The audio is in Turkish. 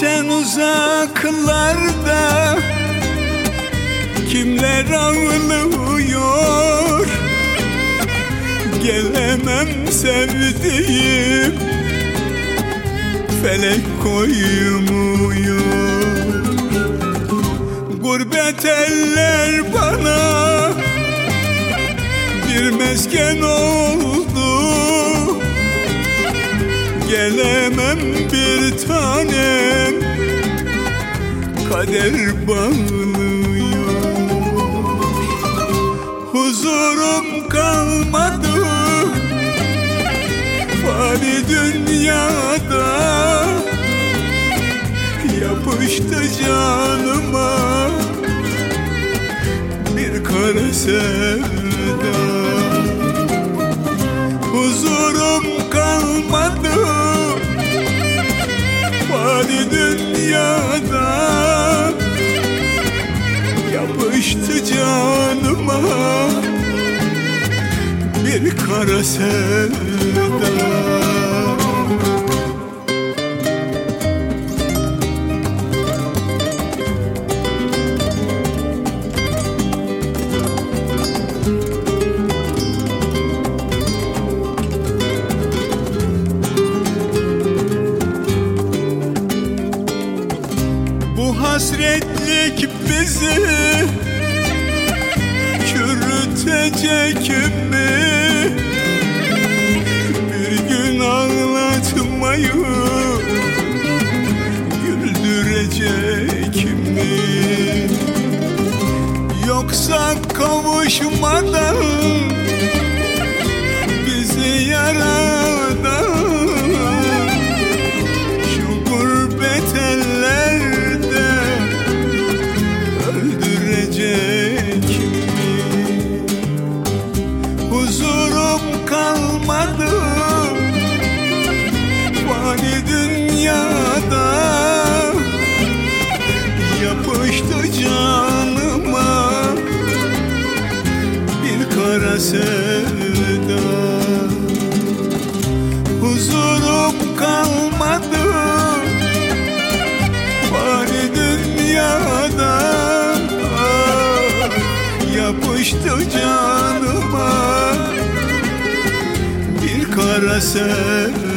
Sen uzaklarda Kimler ağlıyor? Gelemem sevdiğim Felek koymuyor Gurbet eller bana Bir mesken oldu Gelemem bir tanem. Kader bağlıyor. Huzurum kalmadı. Fani dünyada Yapıştı canıma. Bir kara sevda. Huzurum kalmadı Fani dünyada. Yapıştı canıma Bir kara sevda hasretlik bizi çürütecek mi? Bir gün ağlatmayı güldürecek mi? Yoksa kavuşmadan dünyada Yapıştı canıma bir kara sevda. Huzurum kalmadı Fani dünyada Yapıştı canıma Bir kara sevda